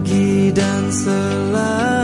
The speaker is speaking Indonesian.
pergi dan selalu